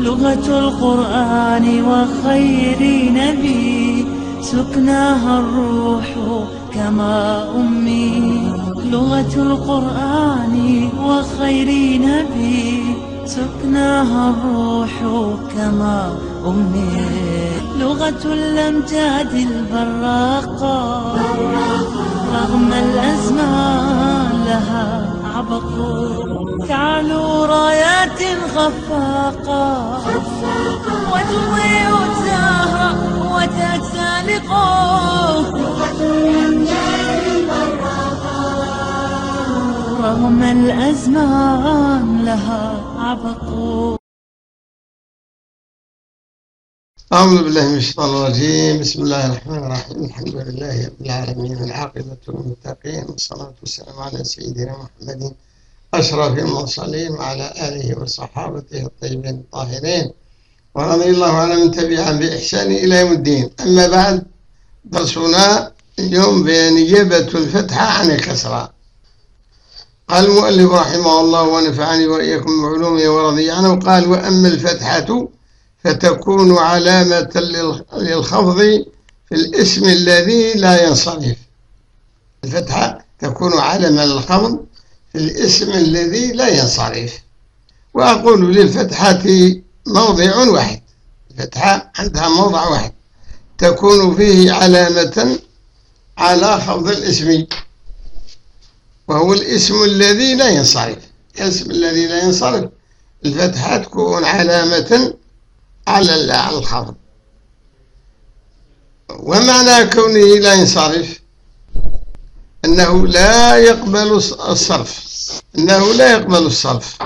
لغة القرآن وخير نبي سكناها الروح كما أمي. لغة القرآن وخير نبي سكناها الروح كما أمي. لغة الأمجاد البراقة رغم الأزمان لها عبق. تعلو رايات خفاقة وتضيء الزهر وتتسالق رغم الأزمان لها عبق. أعوذ بالله من الشيطان الرجيم. بسم الله الرحمن الرحيم. الحمد لله رب العالمين. العاقبة للمتقين. والصلاة والسلام على سيدنا محمد أشرف المرسلين وعلى آله وصحابته الطيبين الطاهرين. ورضي الله عن من تبعهم بإحسان إلى يوم الدين. أما بعد درسنا اليوم بنيابة الفتحة عن الكسرة. قال المؤلف رحمه الله ونفعني وإياكم بعلومه ورضي عنه. قال وأما الفتحة فتكون علامة للخفض في الاسم الذي لا ينصرف. الفتحة تكون علامة للخفض الاسم الذي لا ينصرف. وأقول للفتحة موضع واحد. الفتحة عندها موضع واحد. تكون فيه علامة على خفض الاسم. وهو الاسم الذي لا ينصرف. الاسم الذي لا ينصرف الفتحة تكون علامة على الخفض ومعنى كونه لا ينصرف؟ أنه لا يقبل الصرف. أنه لا يقبل الصرف.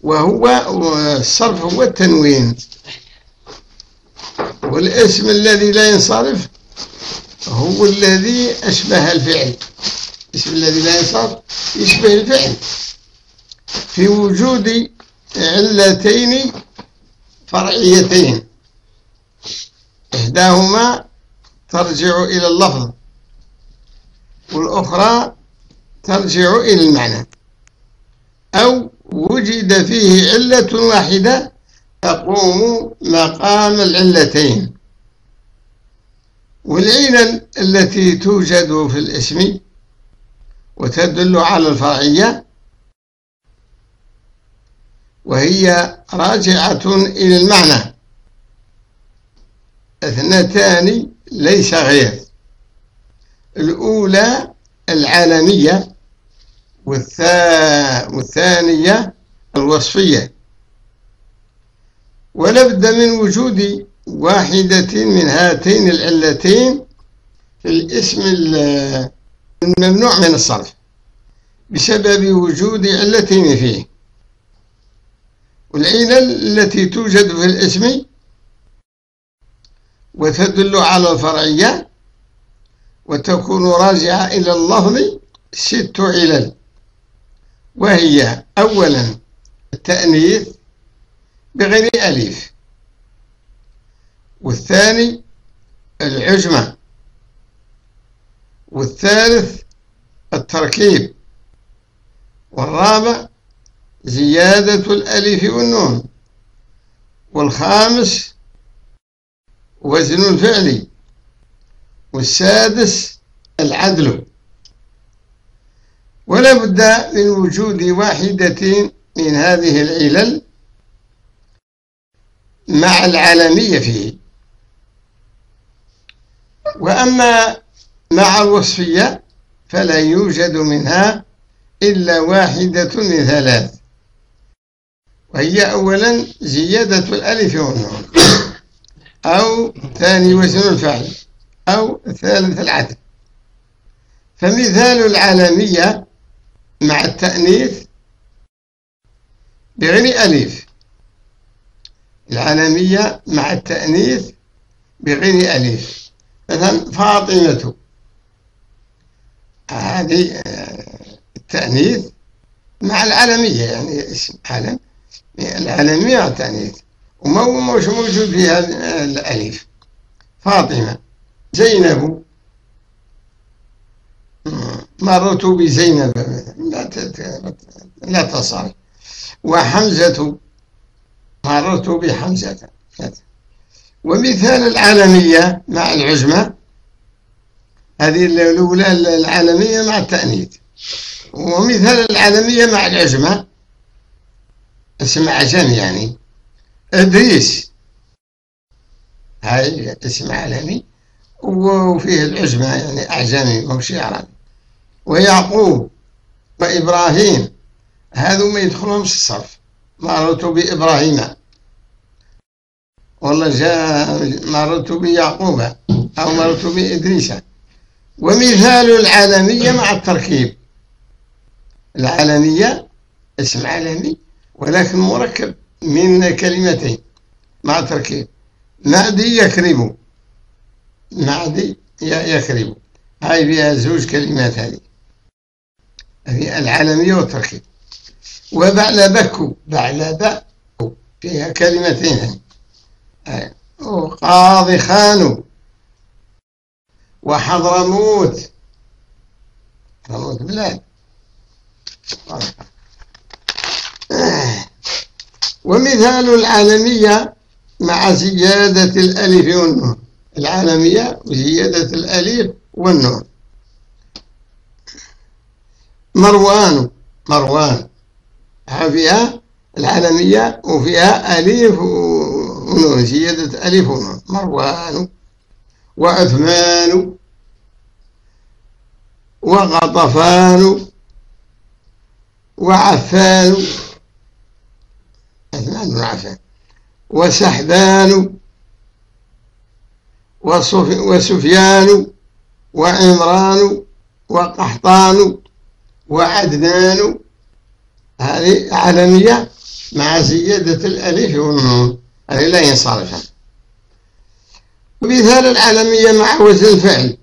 وهو الصرف هو التنوين. والاسم الذي لا ينصرف هو الذي أشبه الفعل. الاسم الذي لا ينصرف يشبه الفعل. في وجود علتين فرعيتين. إحداهما ترجع إلى اللفظ. والأخرى ترجع إلى المعنى. أو وجد فيه علة واحدة تقوم مقام العلتين. والعلل التي توجد في الاسم وتدل على الفرعية وهي راجعة إلى المعنى. اثنتان ليس غير. الأولى العالمية والثانية الوصفية. ولابد من وجود واحدة من هاتين العلتين في الاسم الممنوع من الصرف بسبب وجود علتين فيه. والعلل التي توجد في الاسم وتدل على الفرعية وتكون راجعة إلى اللفظ ست علل. وهي أولا التأنيث بغير أليف والثاني العجمة. والثالث التركيب. والرابع زيادة الألف والنون. والخامس وزن الفعل. والسادس العدل. ولا بد من وجود واحدة من هذه العلل مع العالمية فيه. وأما مع الوصفية فلا يوجد منها إلا واحدة من ثلاث. وهي أولا زيادة الألف والنون أو ثاني وزن الفعل. أو ثالث العدل فمثال العالمية مع التأنيث بغير ألف. العالمية مع التأنيث بغير ألف. مثلا فاطمة هذه التأنيث مع العالمية يعني اسم عالم. العالمية التأنيث. وما مش موجود فيها الألف. فاطمة. زينب. مررت بزينب لا تصل وحمزة. مررت بحمزة ومثال العالمية مع العجمة هذه الأولى العالمية مع التأنيث. ومثال العالمية مع العجمة اسم عجم يعني. إدريس. هاي اسم عالمي وفيه العجمة يعني أعجمي مش عربي ويعقوب وإبراهيم هذو ما يدخلهمش الصرف. مررت بإبراهيم. والله جاء مررت بيعقوب أو مررت بإدريس. ومثال العالمية مع التركيب. العالمية اسم عالمي ولكن مركب من كلمتين مع تركيب نادي يكرم نادي يكرم هاي فيها زوج كلمات هذه هذه العالمية والتركيب وبعلبك بعلب فيها كلمتين وقاضي خانو. وحضرموت حضرموت بلاد ومثال العالمية مع زيادة الألف والنون. العالمية وزيادة الألف والنون مروان مروان. فيها العالمية وفيها ألف ونون زيادة ألف ونون مروان وعثمان وغطفان وعفان عثمان بن عفان وسحبان وسفيان وعمران وقحطان وعدنان. هذه عالمية مع زيادة الألف والنون. هذه لا ينصرف. ومثال العالمية مع وزن الفعل.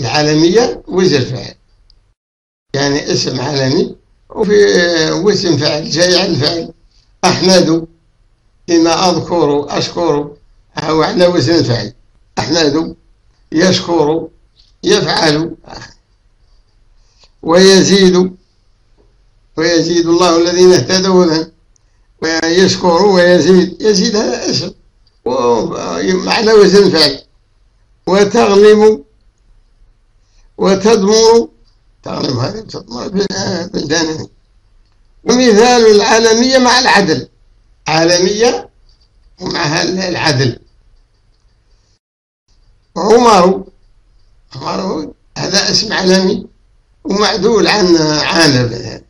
العالمية وزن الفعل. يعني اسم عالمي وفي وزن فعل جاي على الفعل. أحمد فيما أذكر أشكر. أو على وزن الفعل. أحمد يشكر يفعل ويزيد ويزيد الله الذين اهتدوا هدى ويشكر ويزيد. يزيد هذا اسم ومعنى وزن فعل. وتغلم وتدمر. تغلم هذه تدمر بلدان ومثال العالمية مع العدل. عالمية ومعها العدل. عمر عمر هذا اسم عالمي ومعدول عن عالم.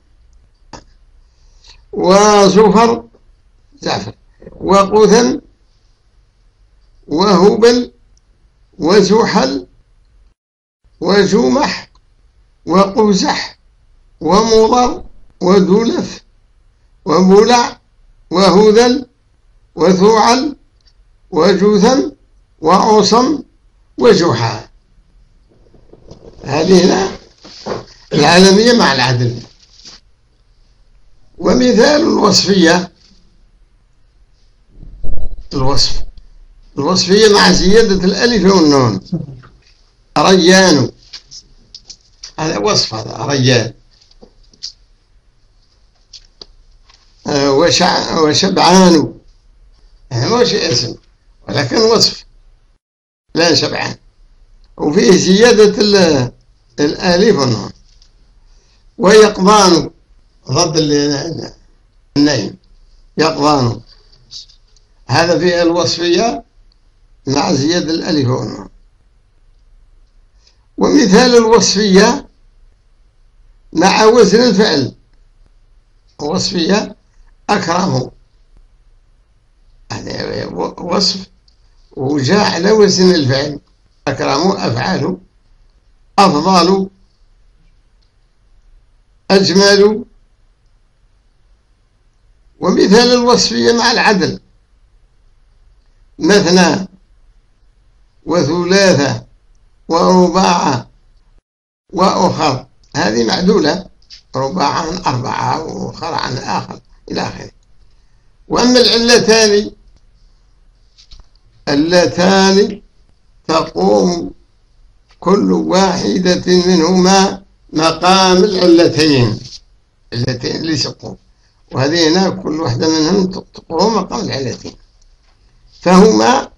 وزفر زعفر وقثم وهبل وزحل وجمح وقزح ومضر ودلف وبلع وهذل وثوعل وجثم وعصم وجحا هذه العالمية مع العدل. ومثال الوصفية. الوصف. الوصفية مع زيادة الألف والنون. ريان هذا وصف هذا ريان آه، وشبعان. يعني مش اسم. ولكن وصف. لا شبعان. وفيه زيادة الألف والنون ويقضان ضد النيم يقضان هذا فيه الوصفية مع زيادة الألف والنون ومثال الوصفية مع وزن الفعل. وصفية أكرم هذا وصف وجاء على وزن الفعل أكرم أفعال أفضل أجمل ومثال الوصفية مع العدل. مثنى وثلاثة ورباعة وأخر. هذه معدولة رباعة عن أربعة وأخر عن آخر إلى آخره. وأما العلتان اللتان تقوم كل واحدة منهما مقام العلتين. علتين اللي سقوا وهذه هنا كل واحدة منهم تقوم مقام العلتين. فهما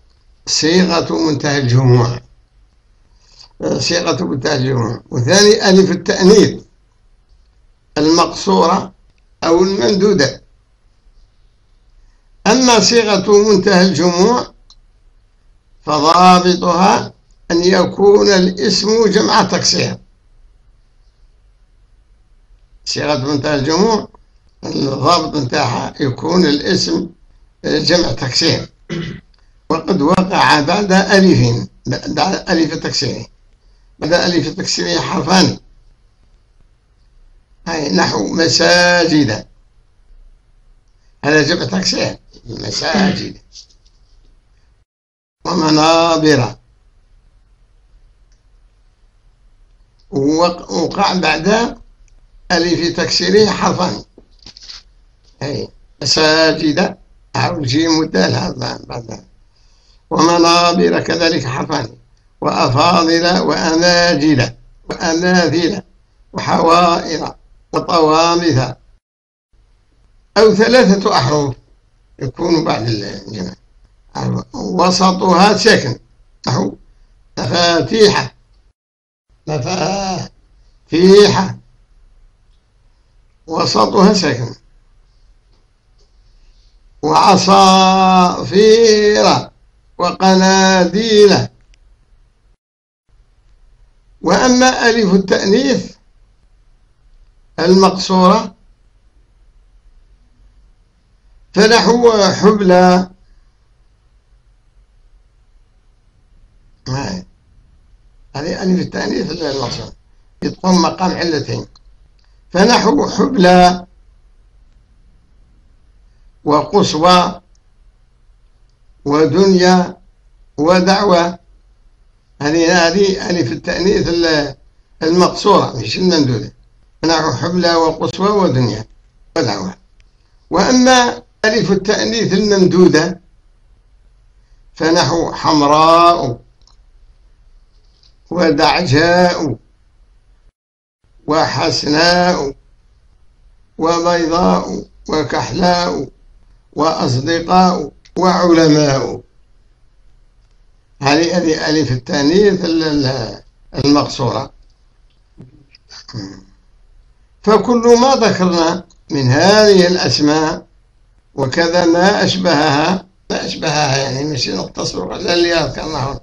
صيغة منتهى الجموع. صيغة منتهى الجموع. وثاني ألف التأنيث. المقصورة أو الممدودة. أما صيغة منتهى الجموع فضابطها أن يكون الاسم جمع تكسير. صيغة منتهى الجموع الضابط نتاعها يكون الاسم جمع تكسير. وقد وقع بعد ألف بعد ألف تكسيره بعد ألف تكسيره حرفان. هاي نحو مساجد. هذا جمع تكسير مساجد. ومنابر. وقع بعد ألف تكسيره حرفان أي مساجد. أو الجيم والدال هذا بعد. ومنابر كذلك حرفان وأفاضل وأناجل وأناثل وحوائر وطوامث. أو ثلاثة أحرف يكون بعد الجمع وسطها ساكن نحو مفاتيح مفاتيح وسطها ساكن وعصافير. وقناديل. وأما ألف التأنيث المقصورة فنحو حبلى. هذه ألف التأنيث المقصورة يتقوم مقام علتين. فنحو حبلى وقصوى ودنيا ودعوة هذه هذه ألف التأنيث المقصورة. مش الممدودة نحو حبلى وقصوى ودنيا ودعوة وأما ألف التأنيث الممدودة فنحو حمراء ودعجاء وحسناء وبيضاء وكحلاء وأصدقاء وعلماء. هذه هذه ألف التانيث المقصورة. فكل ما ذكرنا من هذه الأسماء وكذا ما أشبهها ما أشبهها يعني مش نقتصر على اللي ذكرناه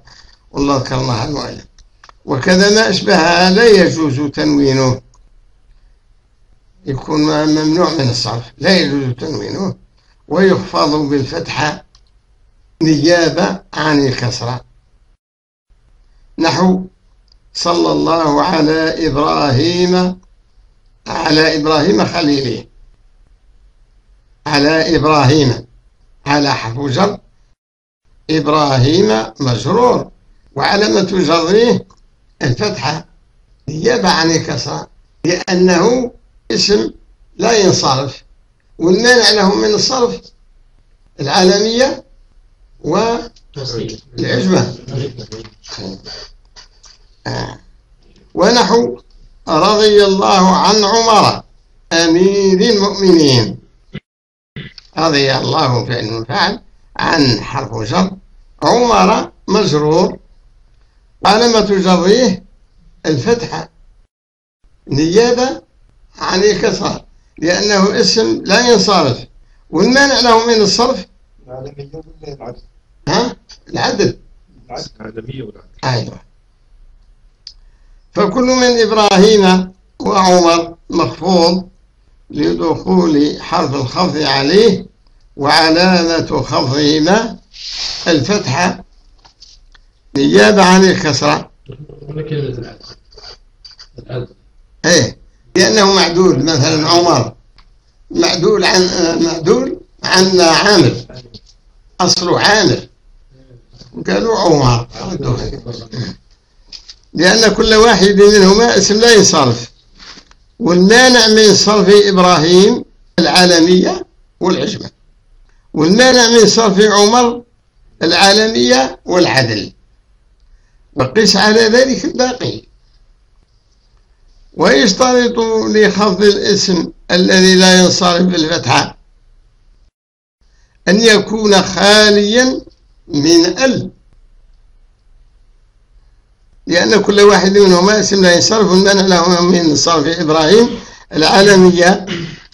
والله ذكرناها المؤلف. وكذا ما أشبهها لا يجوز تنوينه. يكون ممنوع من الصرف لا يجوز تنوينه. ويخفض بالفتحة نيابة عن الكسرة. نحو صلى الله على إبراهيم على إبراهيم خليله على إبراهيم على حرف جر. إبراهيم مجرور. وعلامة جره الفتحة نيابة عن الكسرة لأنه اسم لا ينصرف والمانع له من الصرف العالمية والعجمة آه. ونحو رضي الله عن عمر أمير المؤمنين. رضي الله فعل فعل عن حرف جر. عمر مجرور. علامة جره الفتحة نيابة عن الكسرة لأنه اسم لا ينصرف. والمانع له من الصرف؟ العالمية ولا العدل؟ ها؟ العدل. العالمية أيوة. فكل من إبراهيم وعمر مخفوض لدخول حرف الخفض عليه وعلامة خفضهما الفتحة نيابة عن الكسرة هنا كلمة العدل العدل إيه لأنه معدول مثلا عمر. معدول عن معدول عن عامر. أصله عامر. قالوا عمر. لأن كل واحد منهما اسم لا ينصرف. والمانع من صرف إبراهيم العالمية والعجمة. والمانع من صرف عمر العالمية والعدل. وقس على ذلك الباقي. ويشترط لخفض الاسم الذي لا ينصرف بالفتحة أن يكون خاليا من ال. لأن كل واحد منهما اسم لا ينصرف والمنع له من صرف إبراهيم العالمية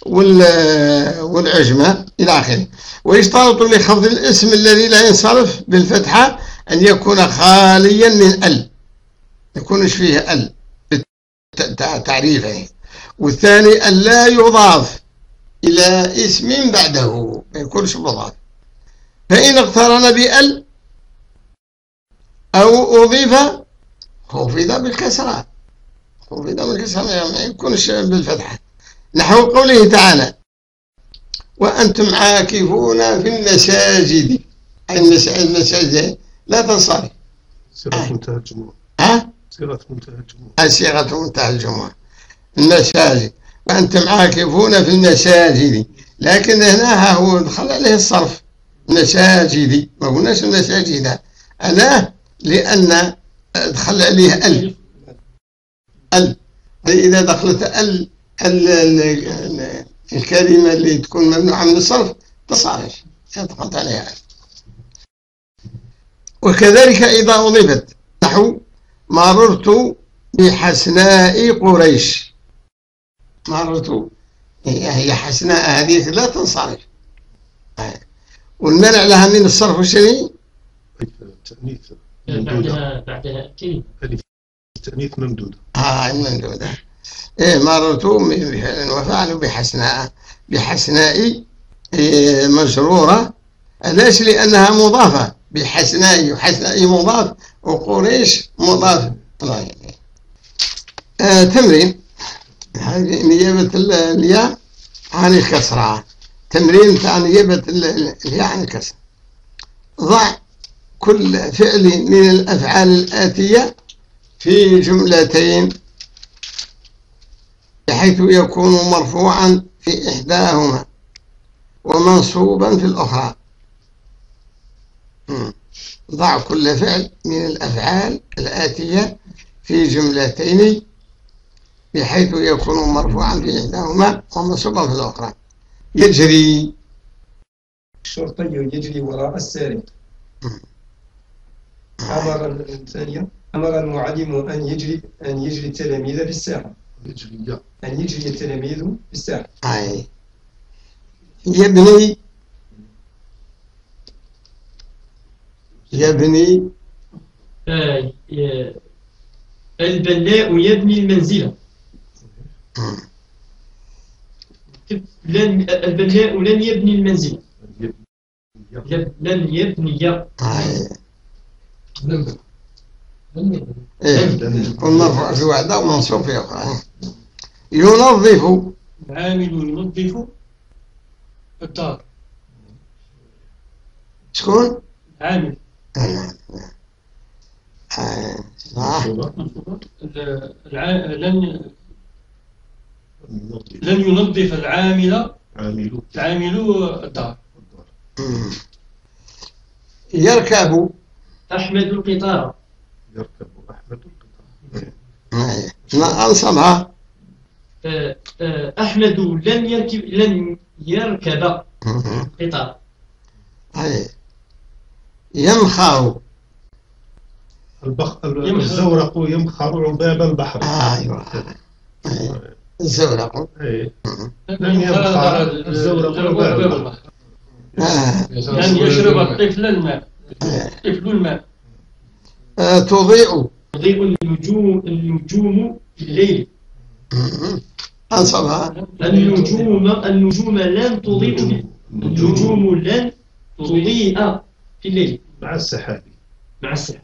وال- والعجمة إلى آخره. ويشترط لخفض الاسم الذي لا ينصرف بالفتحة أن يكون خاليا من ال. يكونش فيه ال. تعريفه. والثاني أن لا يضاف إلى اسم بعده. ما يكونش مضاف. فإن اقترن بأل أو أضيف خفض بالكسرة. خفض بالكسرة ما يكونش بالفتحة. نحو قوله تعالى وأنتم عاكفون في المساجد المساجد لا تنصرف. صيغة منتهى الجموع ها صيغة منتهى الجموع صيغة منتهى الجمعة المساجد وأنتم عاكفون في المساجد لكن هنا هو دخل عليه الصرف. مساجد ما قلناش المساجد ألا لأن دخل عليه ال. ال. إذا دخلت ال ال ال ال الكلمة اللي تكون ممنوعة من الصرف تصرف دخلت عليها ال. وكذلك إذا أضيفت نحو مررت بحسناء قريش. مررت هي حسناء هذه لا تنصرف. والمنع لها من الصرف الشرعي التأنيث ممدودة. بعدها بعدها كلمة التأنيث ممدودة. آه الممدودة إيه مررت بفعل وفعل بحسناء بحسناء إيه مجرورة ليش؟ لأنها مضافة. بحسناء وحسناء مضاف وقريش مضاف يعين. آه تمرين نيابة ال- الياء عن الكسرة تمرين تاع نيابة ال- ال- الياء عن الكسرة ضع كل فعل من الأفعال الآتية في جملتين بحيث يكون مرفوعا في إحداهما ومنصوبا في الأخرى. ضع كل فعل من الأفعال الآتية في جملتين بحيث يكون مرفوعا في إحداهما ومنصوبا في الأخرى يجري. الشرطي يجري وراء السارق. أمر الثانية أمر المعلم أن يجري أن يجري التلاميذ في الساحة يجري. أن يجري التلاميذ في الساحة أي. يبني يبني آه، البناء يبني المنزل. لن البناء لن يبني المنزل يبني لن- يبني. إيه يكون مرفوع في واحدة ومنصوب في أخرى ينظف. العامل ينظف الدار. شكون؟ عامل لن ينظف لن ينظف العامل. عامل. العامل الدار. يركب. أحمد القطار. يركب أحمد القطار. ما أنصبها آه، أحمد لن يركب لن يركب مم. ينخر البخ... يمخر. الزورق يمخر عباب البحر. أيوة. أي. الزورق. مم. لن يبقى الزورق عباب البحر. آه. لن يشرب الطفل الماء. آه. الطفل الماء. آه، تضيء. تضيء النجوم النجوم في الليل النجوم النجوم لن تضيء. النجوم لن تضيء. الليل مع السحاب مع السحاب.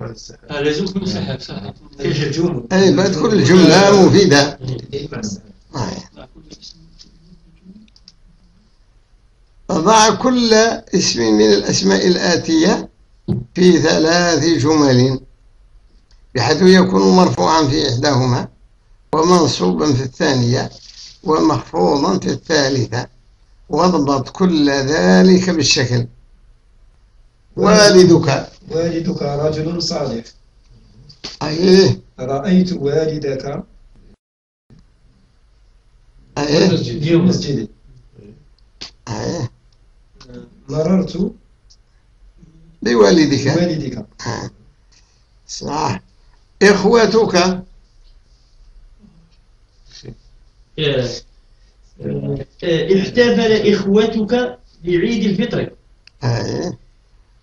مع السحاب آه، لازم يكون سحاب سحاب فيه نجوم أي بعد كل الجملة مفيدة مع السحاب. أي. ضع كل اسم من الأسماء الآتية في ثلاث جمل بحيث يكون مرفوعا في إحداهما ومنصوبا في الثانية ومخفوضا في الثالثة وأضبط كل ذلك بالشكل. والدك. والدك رجل صالح. أيه رأيت والدك أيه في المسجد. أيه مررت بوالدك. بوالدك. صح. إخوتك. آه، احتفل إخوتك بعيد الفطر.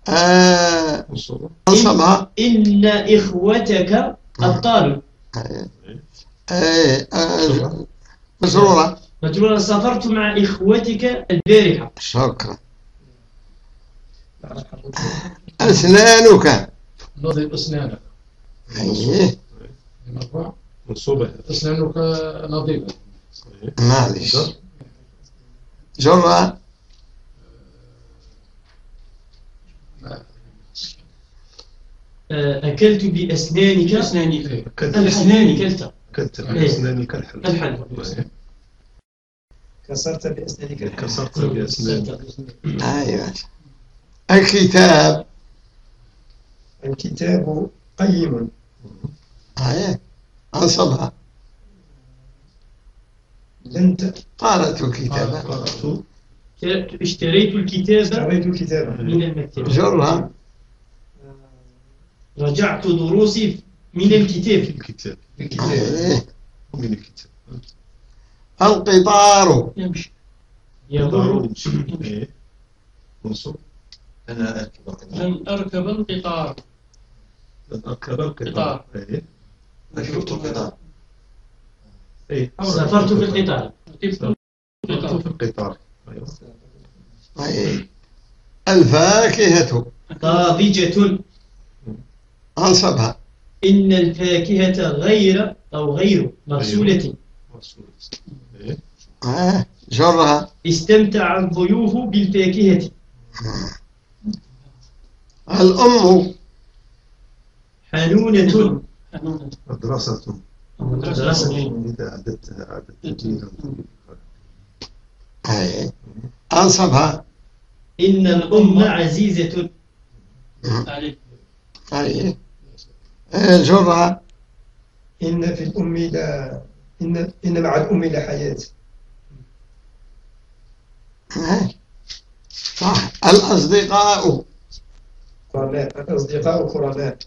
آه منصوبة أنصبها إن إخوتك أبطال. أيه آه، مسرورة مجرورة سافرت مع إخوتك البارحة. شكرا. أسنانك. نظف أسنانك. أيه منصوبة أسنانك نظيفة معلش جرة آه، أكلت بأسنانك أسنانك أكلت الأسنان كلت أكلت إيه. بأسنانك الحلق. إيه. كسرت بأسنانك. كسرت بأسنانك أيوة. الكتاب. الكتاب قيم. أيه أنصبها لن ت- قالت الكتاب. قرأت. اشتريت الكتاب اشتريت الكتاب. من المكتبة جرة رجعت دروسي من الكتاب. الكتاب. الكتاب. من الكتاب. القطار. يمشي. يمر يمشي. إيه. أنا أركب القطار. لن أركب القطار. لن أركب القطار. قطار. إيه. ركبت القطار. سافرت في القطار. سافرت في القطار. أيوة. أيه الفاكهة. طازجة أنصبها. إن الفاكهة غير أو غير مغسولة. إيه. أيه جرها. استمتع الضيوف بالفاكهة. الأم. حنونة حنونة. مدرسة. مدرسة أنصبها إن الأم عزيزة عليك أيه أيه جرها إن في الأم لا إن إن مع الأم لحياة صح الأصدقاء الأصدقاء كرماء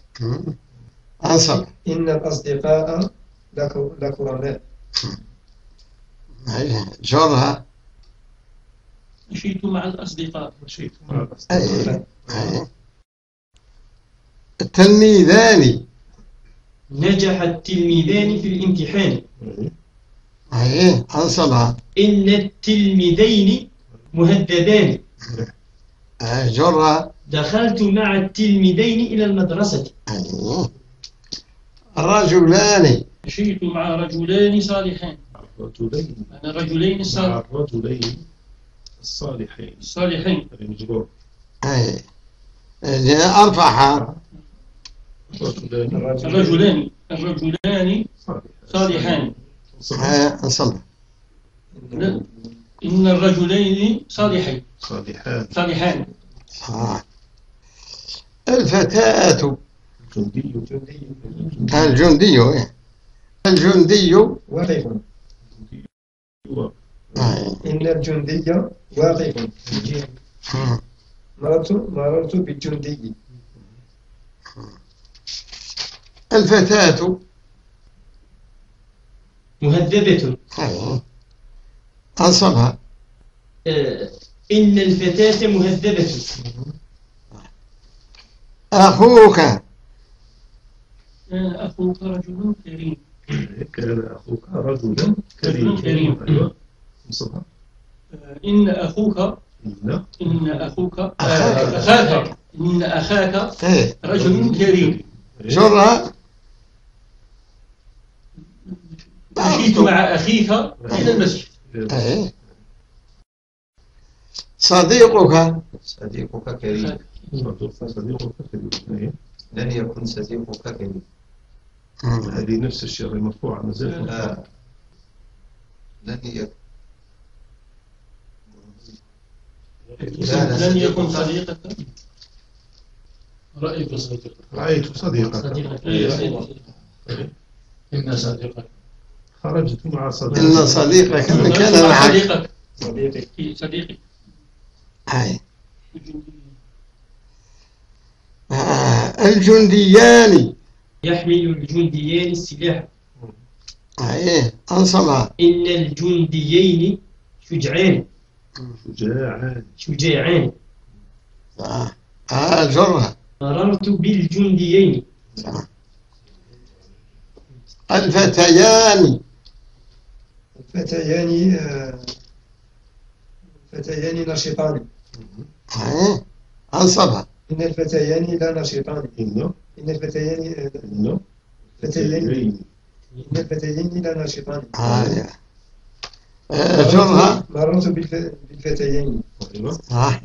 أنصب إن الأصدقاء لكرماء أيه جرها مشيت مع الأصدقاء مشيت مع الأصدقاء. التلميذان. نجح التلميذان في الامتحان. أيه أنصبها إن التلميذين مهددان. أيه جرها دخلت مع التلميذين إلى المدرسة. الرجلان. مشيت مع رجلان صالحين. الرجلين أنا رجلين مع صالح- الرجلين الصالحين صالحين المجرور أيه. أيه أرفعها الرجلين الرجلان الرجلان صالحان أنصبها لا. إن الرجلين صالحين. صالحان. صالحان. صح الفتاة. جندي الجندي إيه. الجندي. واقف. إن الجندي واقف. مررت مررت بالجندي. الفتاة. مهذبة. أنصبها. آه، إن الفتاة مهذبة. أخوك. كان أخوك رجل كريم. كان أخوك رجلا رجل كريم. كريما أيوة آه، إن أخوك إن أخوك آه، أخاك. إن أخاك إيه. رجل كريم جرها مشيت مع أخيك إلى المسجد إيه. صديقك صديقك كريم صديقك كريم. لن يكن صديقك كريم. هذه نفس الشيء غير مرفوعة ما زالت مرفوعة. لا. لن يكن لن يكن صديقك رأيت صديقك. رأيت صديقك. صديقك. إيه. إن صديقك. خرجت مع إن صديقك صديقك اللي كان مع معك. صديقك. صديقي. إيه، صديقي. هاي. آه، الجنديان. يحمل الجنديان السلاح. هاي أنصبها إن الجنديين شجعان. شجاعان. شجاعان. آه. آه جرها. مررت بالجنديين. الفتيان. الفتيان آه، الفتيان نشيطان هاي أنصبها إن الفتيان لا نشيطان إن الفتيان إنه فتيين إن الفتيين لا نشيطان هاي آه، جرها مررت بالف- بالفتيين أيوة. آه.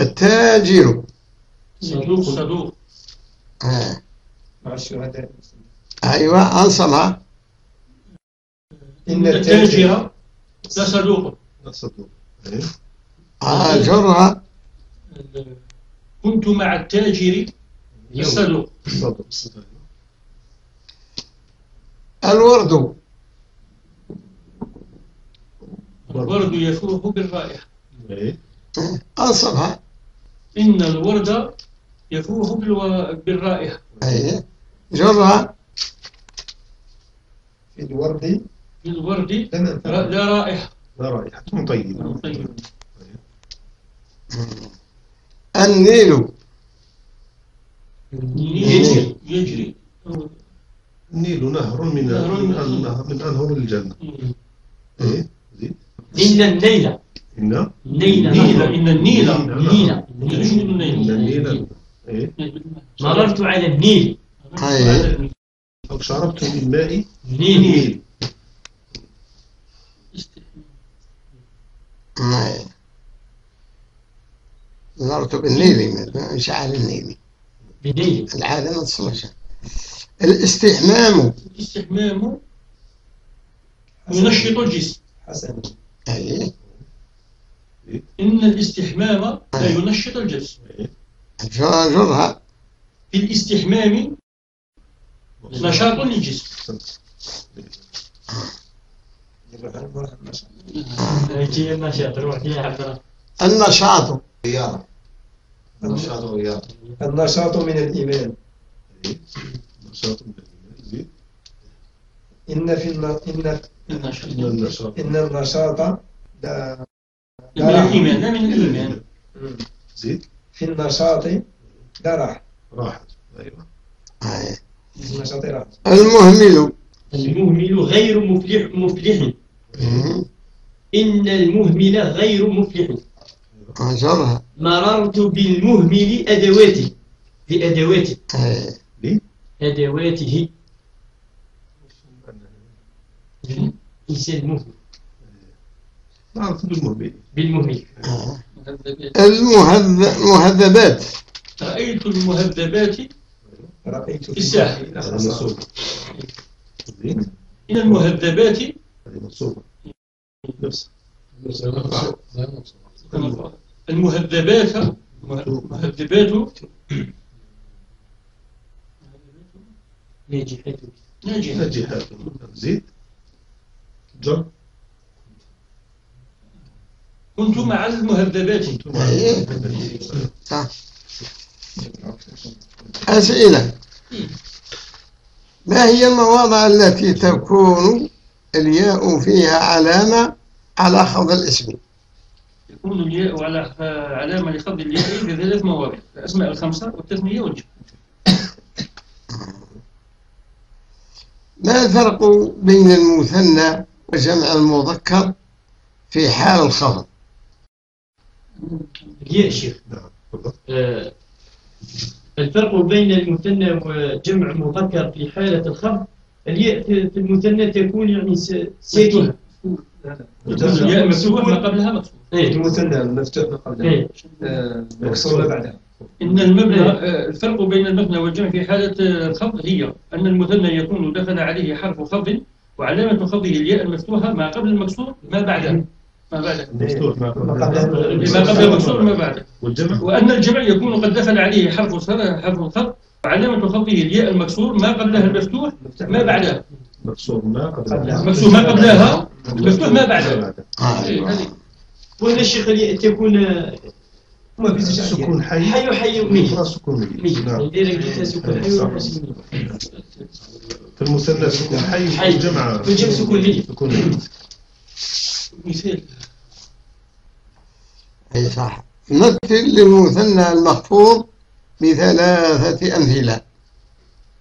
التاجر صدوق صدوق آه. مع الشهداء أيوة أنصبها إن التاجر لا صدوق الصدوق أيوة آه جرها كنت مع التاجر الورد. الورد يفوح بالرائحة. أيوة أنصبها إن الورد يفوح بالو... بالرائحة. أي جرها في الورد. لم أنفع لا رائحة. لا رائحة. طيبة طيب. النيل. يجري. يجري. النيل نهر من نهر من أنهر الجنة. إيه؟ زيد إن النيل. إن نيل نيلة إن النيل؟ النيل. إيه؟ مررت على النيل. أي أو شربت من ماء نيل النيل. نظرت بالنيل مش على النيل. بنيل العادة ما تصلش الاستحمام. الاستحمام ينشط الجسم. حسن. أي إن الاستحمام لا ينشط الجسم. جرها. في الاستحمام نشاط للجسم. النشاط. النشاط رياضة النشاط والرياضة النشاط من الإيمان نشاط من الإيمان زيد إن في الن... إن النشاط إن النشاط النشاط لا من الإيمان لا من الإيمان زيد في النشاط لا راح راحت أيوة أي في النشاط راح المهمل المهمل غير مفلح مفلح. إن المهمل غير مفلح جرها مررت بالمهمل أدواتي بأدواته أي ليه؟ أدواته ليس المهمل؟ نعرف بالمهمل. بالمهمل المهذ- المهذبات. رأيت المهذبات رأيت. في الساحل. إن المهذبات هذه منصوبة نفس المهذبات المهذبات ناجحة ناجحة ناجحات زيد. جر كنت مع المهذبات. أي صح. أسئلة. ما هي المواضع التي تكون الياء فيها علامة على خفض الاسم؟ يكون الياء على علامة لخفض الياء في ثلاث مواضع الأسماء الخمسة والتثنية والجمع. ما الفرق بين المثنى وجمع المذكر في حال الخفض؟ يا شيخ آه، الفرق بين المثنى وجمع مذكر في حالة الخفض الياء في المثنى تكون يعني ساكنة مفتوح ما قبلها مكسور إيه. المثنى المفتوح من قبل إيه. آه، مكسورة بعدها. إن المبنى آه، الفرق بين المبنى والجمع في حالة آه، الخفض هي أن المثنى يكون دخل عليه حرف خفض وعلامة خفضه الياء المفتوحة ما قبل المكسور ما بعدها. ما بعده مفتوح ما ما قبله ما قبل المكسور ما بعده والجمع؟ وأن الجمع يكون قد دخل عليه حرف حرف الخفض وعلامة خفضه الياء المكسور ما قبلها المفتوح ما بعدها. مكسور ما قبله المكسور ما قبلها المفتوح ما بعدها آه. إيه، هذه. وهنا الشيخ الياء تكون ما في زوج سكون حي حي. حي ميت أخرى سكون ميت نعم. direct سكون حي في المثنى سكون حي حي. والجمع في الجمع سكون ميت. سكون ميت مثال. أي صح. مثل للمثنى المخفوض بثلاثة أمثلة.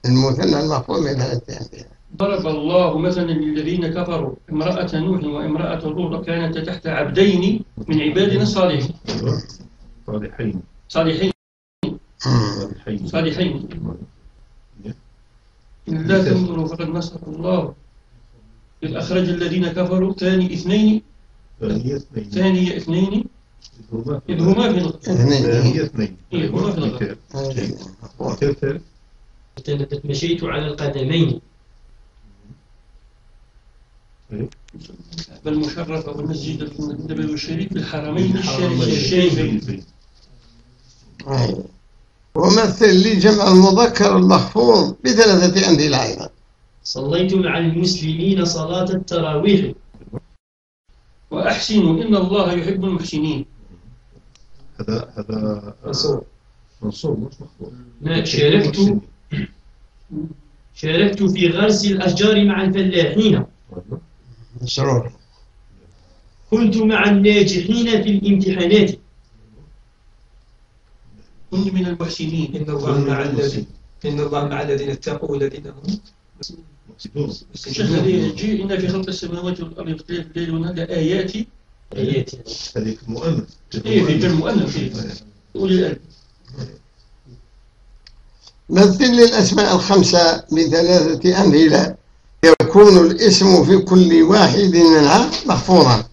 المثنى المخفوض بثلاثة أمثلة. ضرب الله مثلا للذين كفروا امرأة نوح وامرأة لوط كانتا تحت عبدين من عبادنا الصالحين. صالحين. صالحين. صالحين. صالحين. لا تنظروا فقد نصر الله. إذ أخرج الذين كفروا ثاني اثنين. ثاني اثنين. هما إذ هما في الغ- اثنين. ثانية اثنين. إيه، هما في تنبت مشيت على القدمين. بل مشرفة والمسجد النبوي الشريف الحرمين الشريفين. ومثل لجمع المذكر المخفوض بثلاثة أمثلة أيضا صليت مع المسلمين صلاة التراويح. وأحسنوا إن الله يحب المحسنين. هذا هذا منصور منصوب مش شاركت. شاركت. في غرس الأشجار مع الفلاحين. مسرور كنت مع الناجحين في الامتحانات. كنت من المحسنين. إن الله مع الذين إن الله مع الذين اتقوا والذين هم إن في خلق السماوات والأرض واختلاف الليل والنهار لآيات آيات هذيك مؤنث إيه في إيه. أولي الألباب مثل للأسماء الخمسة بثلاثة أمثلة. يكون الاسم في كل واحد منها محفوظا.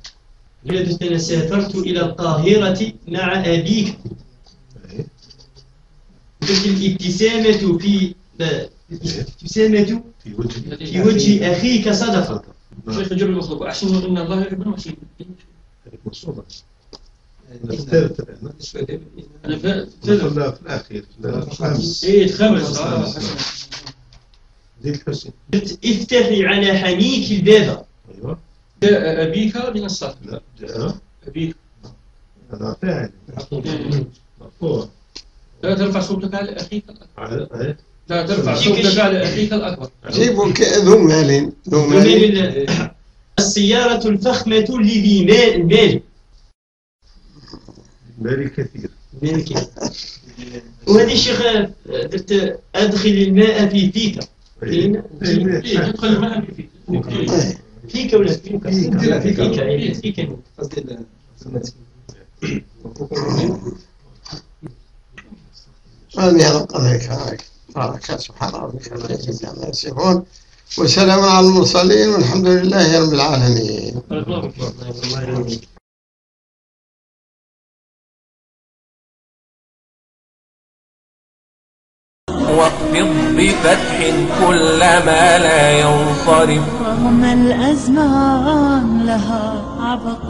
قالت أنا سافرت إلى القاهرة مع أبيك. الابتسامة في لا، الابتسامة في وجه في وجه أخيك صدقة شيخ جبل المخلوق أحسنوا إن الله يحب المحسنين منصوبة الثالث أنا في الأخير. إيه تخمس آه زيد الحسين قلت افتحي على حنيك الباب أيوة جاء أبيك من الصف لا جاء أبيك هذا فاعل. مرفوع لا ترفع صوتك على أخيك الأكبر على؟ لا ترفع صوتك على أخيك الأكبر جيبوا ذو مال ذو مال السيارة الفخمة لذي مال مال مالي كثير مالك وهذه الشيخ درت أدخل الماء في فيك إيه، إيه في فيك إيه. فيك فيك؟ فيك. فيك سبحان وسلام على المرسلين والحمد لله رب العالمين واخفض بفتح كل ما لا ينصرف. رغم الأزمان لها عبق